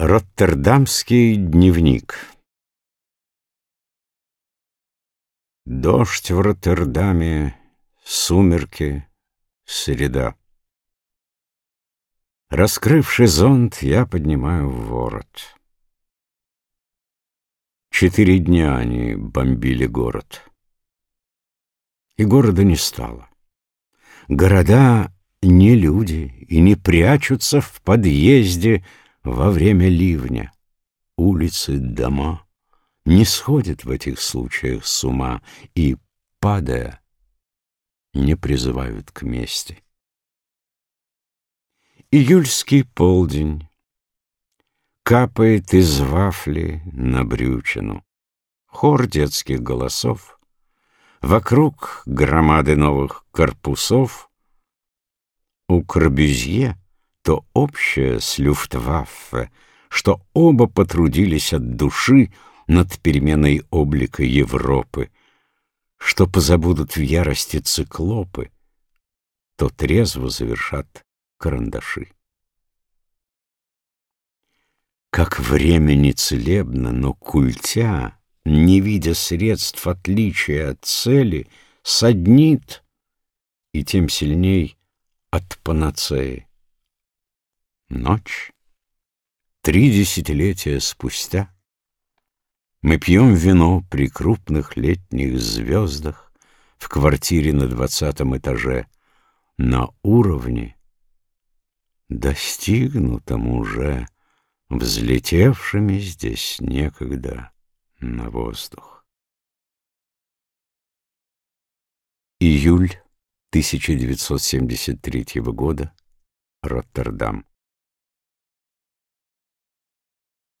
Роттердамский дневник Дождь в Роттердаме, сумерки, среда. Раскрывший зонт, я поднимаю ворот. Четыре дня они бомбили город. И города не стало. Города не люди и не прячутся в подъезде, во время ливня. Улицы, дома не сходят в этих случаях с ума и, падая, не призывают к мести. Июльский полдень капает из вафли на брючину. Хор детских голосов, вокруг громады новых корпусов. У Корбюзье то общее с Люфтваффе, что оба потрудились от души над переменой облика Европы, что позабудут в ярости циклопы, то трезво завершат карандаши. Как время не целебно, но культя, не видя средств отличия от цели, саднит, и тем сильней от панацеи. Ночь. Три десятилетия спустя мы пьем вино при крупных летних звездах в квартире на двадцатом этаже на уровне, достигнутом уже взлетевшими здесь некогда на воздух. Июль 1973 года. Роттердам.